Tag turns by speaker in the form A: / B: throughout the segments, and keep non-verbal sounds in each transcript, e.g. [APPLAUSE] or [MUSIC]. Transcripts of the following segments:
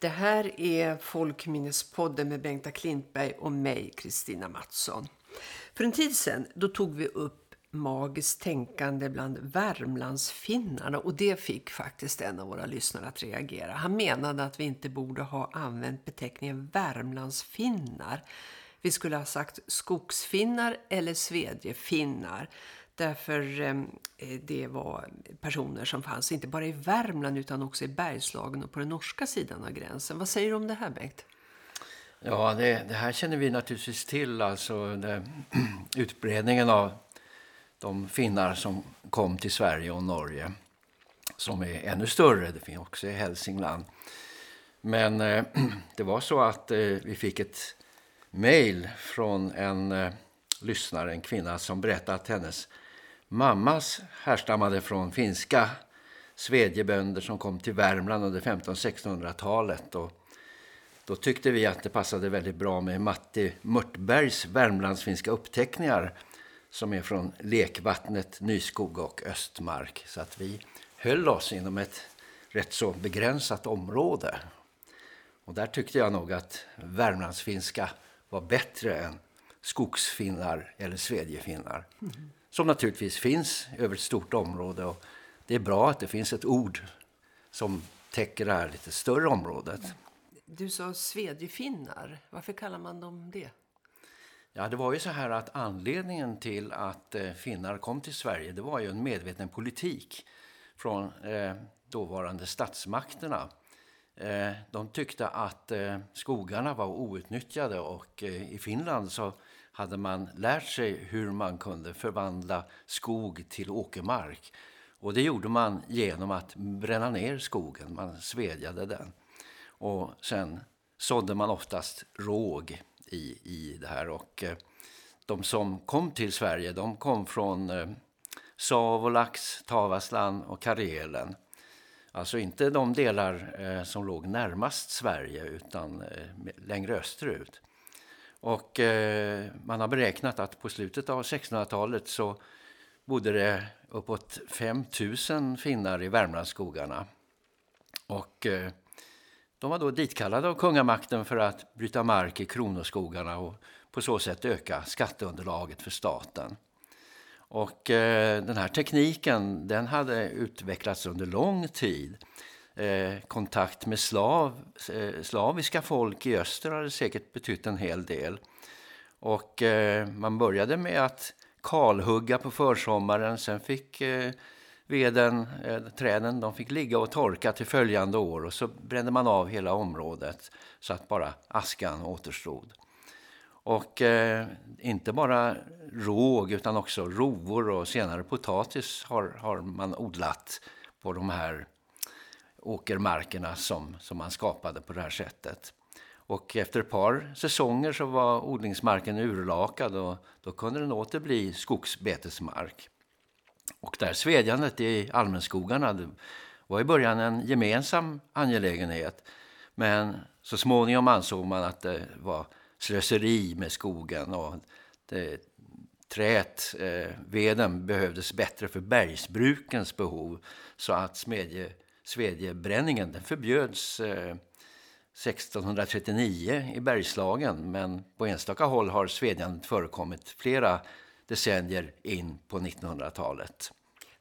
A: Det här är Folkminnespodden med Bengta Klintberg och mig, Kristina Mattsson. För en tid sedan då tog vi upp magiskt tänkande bland Värmlandsfinnarna och det fick faktiskt en av våra lyssnare att reagera. Han menade att vi inte borde ha använt beteckningen Värmlandsfinnar. Vi skulle ha sagt skogsfinnar eller svedjefinnar. Därför ehm, eh, det var personer som fanns inte bara i Värmland utan också i Bergslagen och på den norska sidan av gränsen. Vad säger du om det här Bengt?
B: Ja, det, det här känner vi naturligtvis till. Alltså det, [CLEARS THROAT] utbredningen av de finnar som kom till Sverige och Norge. Som är ännu större, det finns också i Hälsingland. Men eh, [CLEARS THROAT] det var så att eh, vi fick ett mejl från en eh, lyssnare, en kvinna som berättade att hennes mammas härstammade från finska svedjebönder som kom till Värmland under 1500-1600-talet. Och då tyckte vi att det passade väldigt bra med Matti Mörtbergs Värmlandsfinska uppteckningar som är från Lekvattnet, Nyskog och Östmark. Så att vi höll oss inom ett rätt så begränsat område. Och där tyckte jag nog att Värmlandsfinska var bättre än skogsfinnar eller svedjefinnar. Mm som naturligtvis finns över ett stort område. Och det är bra att det finns ett ord som täcker det här lite större området.
A: Du sa svedjefinnar. Varför kallar man dem det?
B: Ja, det var ju så här att anledningen till att eh, finnar kom till Sverige det var ju en medveten politik från eh, dåvarande statsmakterna. Eh, de tyckte att eh, skogarna var outnyttjade och i Finland så hade man lärt sig hur man kunde förvandla skog till åkermark. Och det gjorde man genom att bränna ner skogen, man svedjade den. Och sen sådde man oftast råg i, i det här. Och eh, de som kom till Sverige, de kom från eh, Savolax, Tavasland och Karelen. Alltså inte de delar eh, som låg närmast Sverige utan längre österut. Och eh, man har beräknat att på slutet av 1600-talet så bodde det uppåt 5000 finnar i Värmlandsskogarna. Och eh, de var då ditkallade av kungamakten för att bryta mark i kronoskogarna och på så sätt öka skatteunderlaget för staten. Och eh, den här tekniken den hade utvecklats under lång tid. Eh, kontakt med slav, eh, slaviska folk i öster hade säkert betytt en hel del. Och eh, man började med att kalhugga på försommaren. Sen fick eh, veden, eh, träden, de fick ligga och torka till följande år. Och så brände man av hela området så att bara askan återstod. Och eh, inte bara råg utan också rovor och senare potatis har, har man odlat på de här åkermarkerna som, som man skapade på det här sättet. Och efter ett par säsonger så var odlingsmarken urlakad och då kunde den åter bli skogsbetesmark. Och där svedjandet i allmänskogarna var i början en gemensam angelägenhet. Men så småningom ansåg man att det var slöseri med skogen och det, trät, eh, veden behövdes bättre för bergsbrukens behov så att smedje svedjebränningen den förbjöds eh, 1639 i Bergslagen men på enstaka håll har svedjandet förekommit flera decennier in på 1900-talet.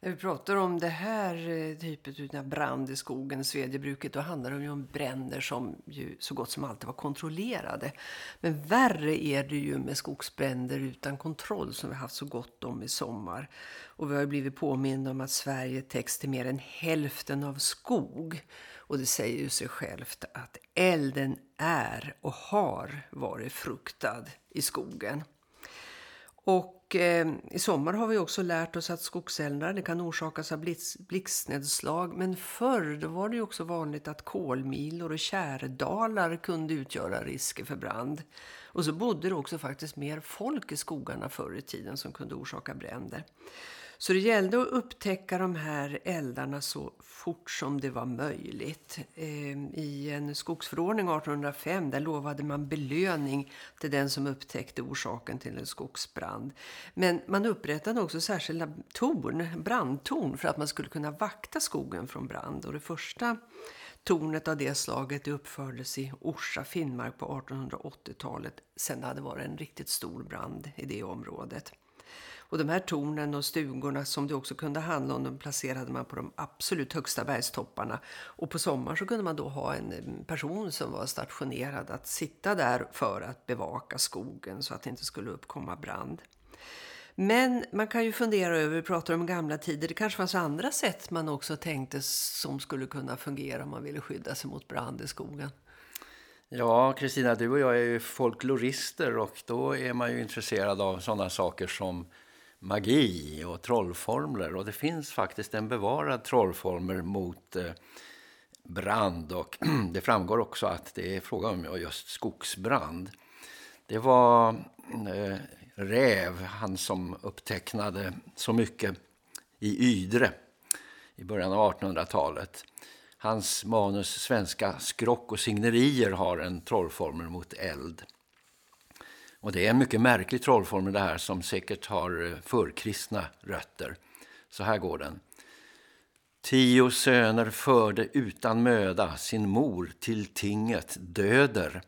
A: När vi pratar om det här eh, typet av brand i skogen, svedjebruket, då handlar det ju om bränder som ju så gott som alltid var kontrollerade. Men värre är det ju med skogsbränder utan kontroll som vi haft så gott om i sommar. Och vi har blivit påminna om att Sverige täcks till mer än hälften av skog. Och det säger ju sig självt att elden är och har varit fruktad i skogen. Och eh, i sommar har vi också lärt oss att skogseldar det kan orsakas av blixtnedslag. Men förr då var det också vanligt att kolmilor och kärdalar kunde utgöra risker för brand. Och så bodde det också faktiskt mer folk i skogarna förr i tiden som kunde orsaka bränder. Så det gällde att upptäcka de här eldarna så fort som det var möjligt. Ehm, I en skogsförordning 1805 där lovade man belöning till den som upptäckte orsaken till en skogsbrand. Men man upprättade också särskilda torn, brandtorn för att man skulle kunna vakta skogen från brand. Och det första tornet av det slaget uppfördes i Orsa, Finnmark på 1880-talet sen det hade varit en riktigt stor brand i det området. Och de här tornen och stugorna som det också kunde handla om, de placerade man på de absolut högsta bergstopparna. Och på sommaren så kunde man då ha en eh, person som var stationerad att sitta där för att bevaka skogen så att det inte skulle uppkomma brand. Men man kan ju fundera över, vi pratar om gamla tider, det kanske fanns andra sätt man också tänkte som skulle kunna fungera om man ville skydda sig mot brand i skogen.
B: Ja, Kristina, du och jag är ju folklorister och då är man ju intresserad av sådana saker som magi och trollformler. Och det finns faktiskt en bevarad trollformel mot eh, brand och [CLEARS THROAT] det framgår också att det är fråga om just skogsbrand. Det var eh, Räv, han som upptecknade så mycket i Ydre i början av 1800-talet. Hans manus Svenska skrock och signerier har en trollformel mot eld. Och det är en mycket märklig trollformel det här som säkert har eh, förkristna rötter. Så här går den. Tio söner förde utan möda sin mor till tinget döder.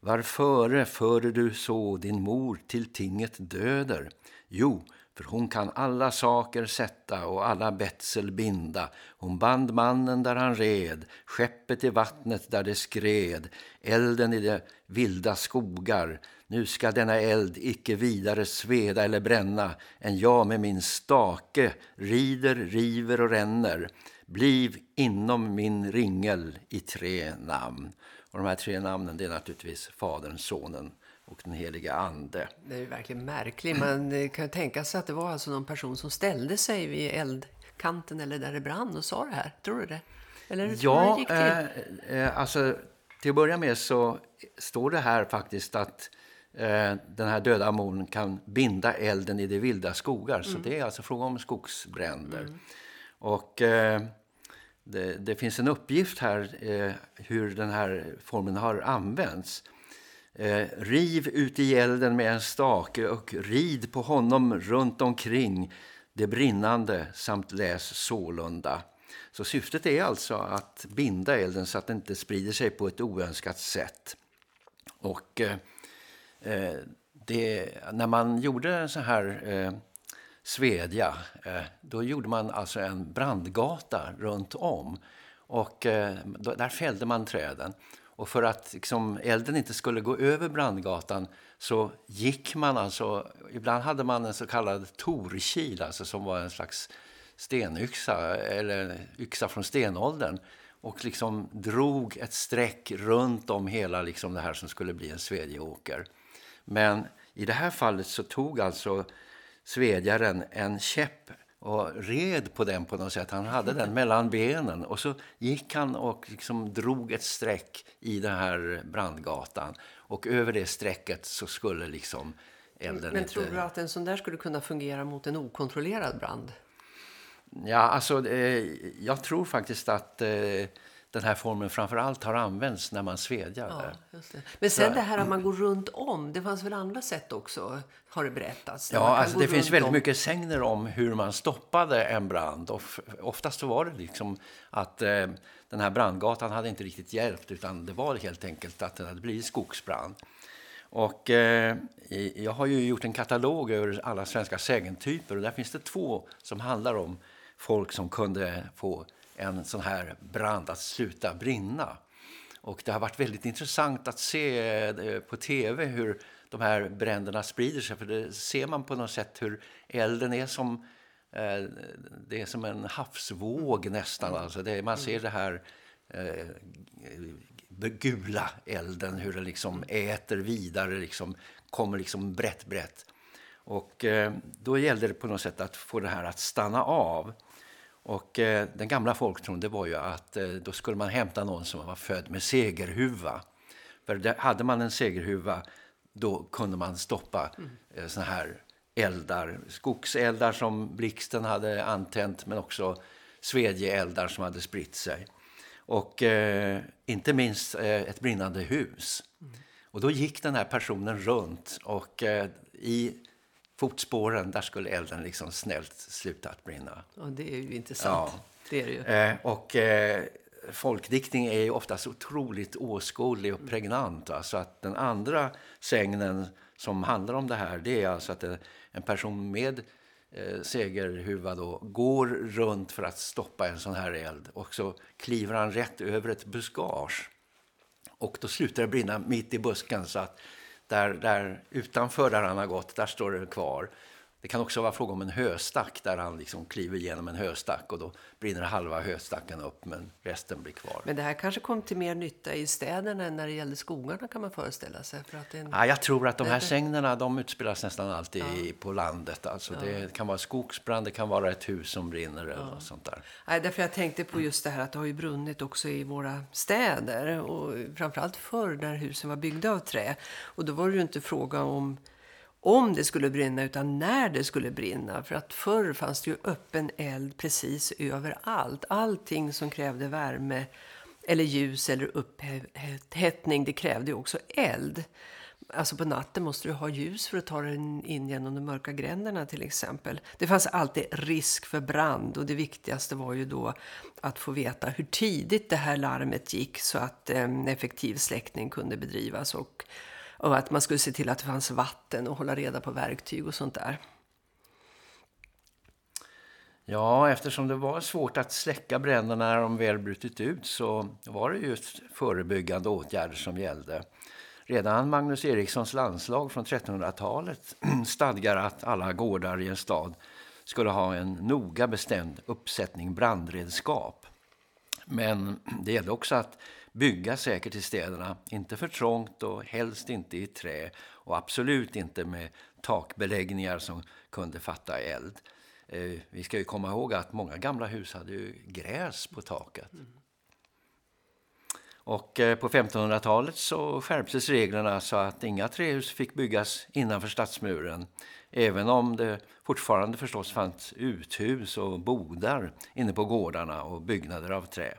B: Varföre förde du så din mor till tinget döder? Jo, för hon kan alla saker sätta och alla betsel binda. Hon band mannen där han red, skeppet i vattnet där det skred, elden i de vilda skogar. Nu ska denna eld icke vidare sveda eller bränna, än jag med min stake rider, river och ränner. Bliv inom min ringel i tre namn. Och de här tre namnen det är naturligtvis Fadern, Sonen och den heliga Ande.
A: Det är verkligen märkligt. Man kan tänka sig att det var alltså någon person som ställde sig vid eldkanten eller där det brann och sa det här. Tror du det? Eller hur
B: ja,
A: det gick till?
B: Eh, eh, alltså till att börja med så står det här faktiskt att eh, den här döda morn kan binda elden i de vilda skogar. Mm. Så det är alltså fråga om skogsbränder. Mm. Och eh, det, det, finns en uppgift här eh, hur den här formen har använts. Eh, riv ut i elden med en stake och rid på honom runt omkring det brinnande samt läs sålunda. Så syftet är alltså att binda elden så att den inte sprider sig på ett oönskat sätt. Och eh, eh det, när man gjorde en sån här eh, Svedja, eh, då gjorde man alltså en brandgata runt om. Och eh, där fällde man träden. Och för att liksom, elden inte skulle gå över brandgatan så gick man alltså, ibland hade man en så kallad torkil, alltså som var en slags stenyxa eller yxa från stenåldern och liksom drog ett streck runt om hela liksom det här som skulle bli en svedjeåker. Men i det här fallet så tog alltså svedjaren en käpp och red på den på något sätt. Han hade den mellan benen och så gick han och liksom drog ett streck i den här brandgatan. Och över det strecket så skulle liksom elden
A: Men
B: inte...
A: tror du att en sån där skulle kunna fungera mot en okontrollerad brand?
B: Ja, alltså eh, jag tror faktiskt att eh, den här formen framför allt har använts när man svedjar.
A: Ja, Men sen det här att man går runt om, det fanns väl andra sätt också, har det berättats?
B: Ja, alltså det finns väldigt om. mycket sägner om hur man stoppade en brand. Och oftast var det liksom att eh, den här brandgatan hade inte riktigt hjälpt utan det var helt enkelt att det hade blivit skogsbrand. Och eh, jag har ju gjort en katalog över alla svenska sägentyper och där finns det två som handlar om folk som kunde få en sån här brand att sluta brinna. Och det har varit väldigt intressant att se eh, på tv hur de här bränderna sprider sig. För det ser man på något sätt hur elden är som, eh, det är som en havsvåg nästan. Alltså det, man ser det här eh, gula elden, hur den liksom äter vidare, liksom, kommer liksom brett, brett. Och eh, då gällde det på något sätt att få det här att stanna av. Och eh, den gamla folktron det var ju att eh, då skulle man hämta någon som var född med segerhuva. För där, hade man en segerhuva då kunde man stoppa mm. eh, såna här eldar. Skogseldar som blixten hade antänt men också svedjeeldar som hade spritt sig. Och eh, inte minst eh, ett brinnande hus. Mm. Och då gick den här personen runt och eh, i fotspåren, där skulle elden liksom snällt sluta att brinna.
A: Ja, det är ju intressant. Ja. Det är det ju.
B: Eh, och eh, folkdiktning är ju oftast otroligt åskådlig och pregnant. Va? Så att den andra sägnen som handlar om det här det är alltså att en person med eh, segerhuva då går runt för att stoppa en sån här eld och så kliver han rätt över ett buskage. Och då slutar det brinna mitt i busken så att där, där utanför där han har gått, där står det kvar. Det kan också vara fråga om en höstack där han liksom kliver igenom en höstack och då brinner halva höstacken upp men resten blir kvar.
A: Men det här kanske kom till mer nytta i städerna än när det gällde skogarna kan man föreställa sig. För att
B: en... ja, jag tror att de här sängnerna de utspelas nästan alltid ja. på landet. Alltså ja. Det kan vara skogsbrand, det kan vara ett hus som brinner ja. eller sånt där.
A: Nej, därför jag tänkte på just det här att det har ju brunnit också i våra städer och framförallt förr när husen var byggda av trä. Och då var det ju inte fråga om om det skulle brinna utan när det skulle brinna. För att förr fanns det ju öppen eld precis överallt. Allting som krävde värme eller ljus eller upphettning det krävde ju också eld. Alltså på natten måste du ha ljus för att ta dig in genom de mörka gränderna till exempel. Det fanns alltid risk för brand och det viktigaste var ju då att få veta hur tidigt det här larmet gick så att eh, en eh, effektiv släckning kunde bedrivas och och att man skulle se till att det fanns vatten och hålla reda på verktyg och sånt där.
B: Ja, eftersom det var svårt att släcka bränderna när de väl brutit ut så var det just förebyggande åtgärder som gällde. Redan Magnus Erikssons landslag från 1300-talet [CLEARS THROAT] stadgar att alla gårdar i en stad skulle ha en noga bestämd uppsättning brandredskap. Men det gällde också att bygga säkert i städerna. Inte för trångt och helst inte i trä och absolut inte med takbeläggningar som kunde fatta eld. Eh, vi ska ju komma ihåg att många gamla hus hade ju gräs på taket. Mm. Och eh, på 1500-talet så skärptes reglerna så att inga trähus fick byggas innanför stadsmuren. Även om det fortfarande förstås fanns uthus och bodar inne på gårdarna och byggnader av trä.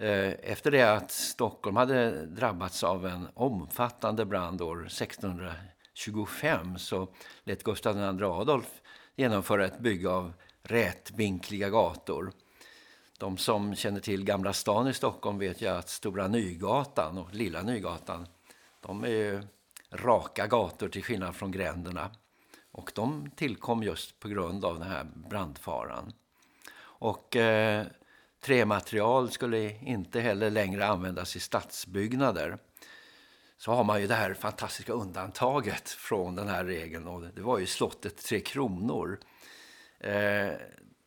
B: Eh, efter det att Stockholm hade drabbats av en omfattande brand år 1625 så lät Gustav II Adolf genomföra ett bygge av rätvinkliga gator. De som känner till Gamla stan i Stockholm vet ju att Stora Nygatan och Lilla Nygatan de är raka gator till skillnad från gränderna. Och de tillkom just på grund av den här brandfaran. Och eh, Trämaterial skulle inte heller längre användas i stadsbyggnader. Så har man ju det här fantastiska undantaget från den här regeln och det var ju slottet Tre Kronor. Eh,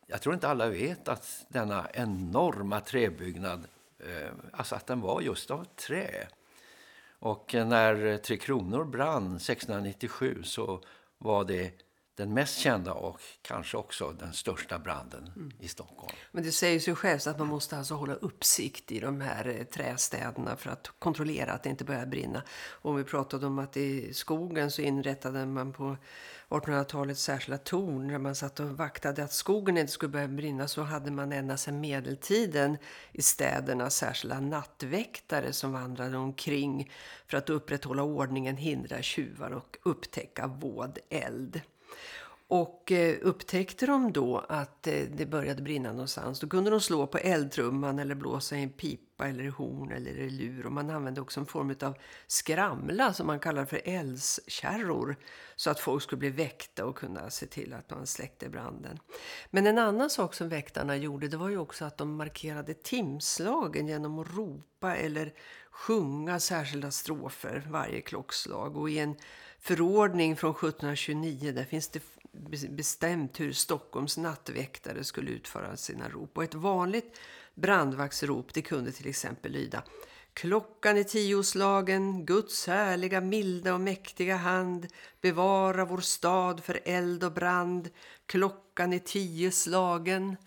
B: jag tror inte alla vet att denna enorma träbyggnad, eh, alltså att den var just av trä. Och när Tre Kronor brann 1697 så var det den mest kända och kanske också den största branden mm. i Stockholm.
A: Men det säger sig självt att man måste alltså hålla uppsikt i de här eh, trästäderna för att kontrollera att det inte börjar brinna. Och om vi pratade om att i skogen så inrättade man på 1800-talet särskilda torn där man satt och vaktade att skogen inte skulle börja brinna så hade man ända sedan medeltiden i städerna särskilda nattväktare som vandrade omkring för att upprätthålla ordningen, hindra tjuvar och upptäcka våd eld. Och eh, upptäckte de då att eh, det började brinna någonstans då kunde de slå på eldtrumman eller blåsa i en pipa eller horn eller i lur. Och man använde också en form av skramla som man kallar för eldskärror så att folk skulle bli väckta och kunna se till att man släckte branden. Men en annan sak som väktarna gjorde det var ju också att de markerade timslagen genom att ropa eller sjunga särskilda strofer varje klockslag. Och i en förordning från 1729 där finns det bestämt hur Stockholms nattväktare skulle utföra sina rop. Och ett vanligt brandvaktsrop det kunde till exempel lyda Klockan är tioslagen, Guds härliga, milda och mäktiga hand bevara vår stad för eld och brand. Klockan är tio slagen.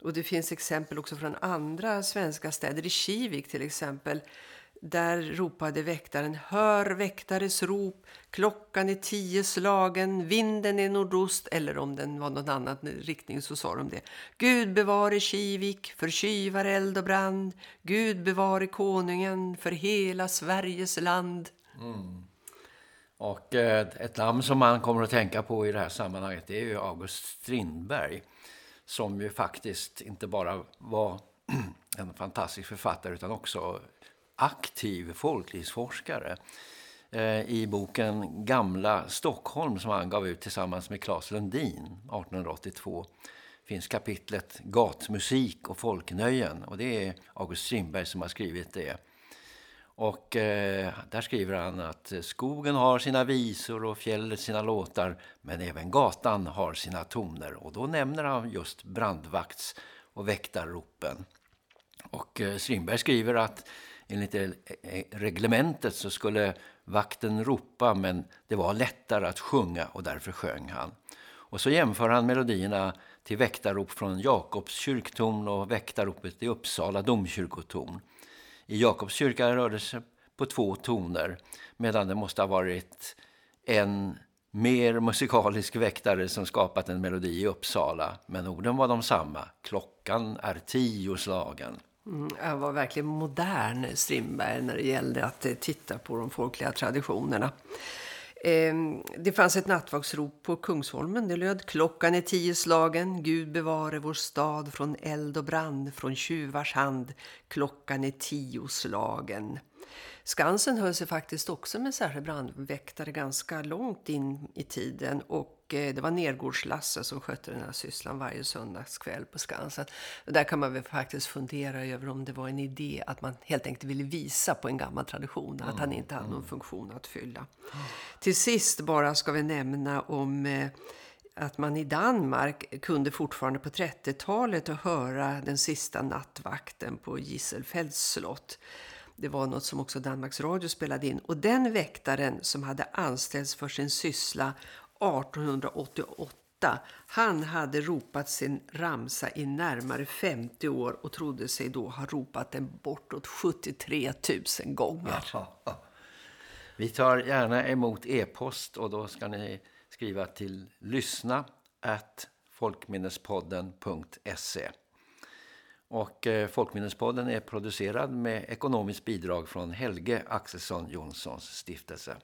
A: Och det finns exempel också från andra svenska städer, i Kivik till exempel, där ropade väktaren, hör väktares rop, klockan är tio slagen, vinden är nordost, eller om den var någon annan riktning så sa de det. Gud bevare Kivik för tjuvar, eld och brand, Gud bevare konungen för hela Sveriges land. Mm.
B: Och eh, ett namn som man kommer att tänka på i det här sammanhanget det är ju August Strindberg som ju faktiskt inte bara var [CLEARS THROAT] en fantastisk författare utan också aktiv folklivsforskare. Eh, I boken Gamla Stockholm som han gav ut tillsammans med Claes Lundin 1882 finns kapitlet Gatmusik och folknöjen och det är August Strindberg som har skrivit det. Och eh, där skriver han att skogen har sina visor och fjället sina låtar men även gatan har sina toner. Och då nämner han just brandvakts- och väktarropen. Och eh, Strindberg skriver att enligt eh, reglementet så skulle vakten ropa men det var lättare att sjunga och därför sjöng han. Och så jämför han melodierna till väktarrop från Jakobs kyrktorn och väktarropet i Uppsala domkyrkotorn. I Jakobs kyrka rörde det sig på två toner medan det måste ha varit en mer musikalisk väktare som skapat en melodi i Uppsala. Men orden var de samma. Klockan är tio slagen.
A: Mm, han var verkligen modern, Strindberg, när det gällde att eh, titta på de folkliga traditionerna. Ehm, det fanns ett nattvaksrop på Kungsholmen. Det löd klockan är tio slagen. Gud bevare vår stad från eld och brand, från tjuvars hand. Klockan är tio slagen. Skansen höll sig faktiskt också med särskild brandväktare ganska långt in i tiden och eh, det var Nergårdslasse som skötte den här sysslan varje söndagskväll på Skansen. Och där kan man väl faktiskt fundera över om det var en idé att man helt enkelt ville visa på en gammal tradition, att han inte hade någon funktion att fylla. Till sist bara ska vi nämna om eh, att man i Danmark kunde fortfarande på 30-talet höra den sista nattvakten på Gisselfelds slott. Det var något som också Danmarks Radio spelade in. Och den väktaren som hade anställts för sin syssla 1888 han hade ropat sin ramsa i närmare 50 år och trodde sig då ha ropat den bortåt 73 000 gånger.
B: Vi tar gärna emot e-post och då ska ni skriva till lyssna at folkminnespodden.se. Och eh, Folkminnespodden är producerad med ekonomiskt bidrag från Helge Axelsson Jonssons stiftelse.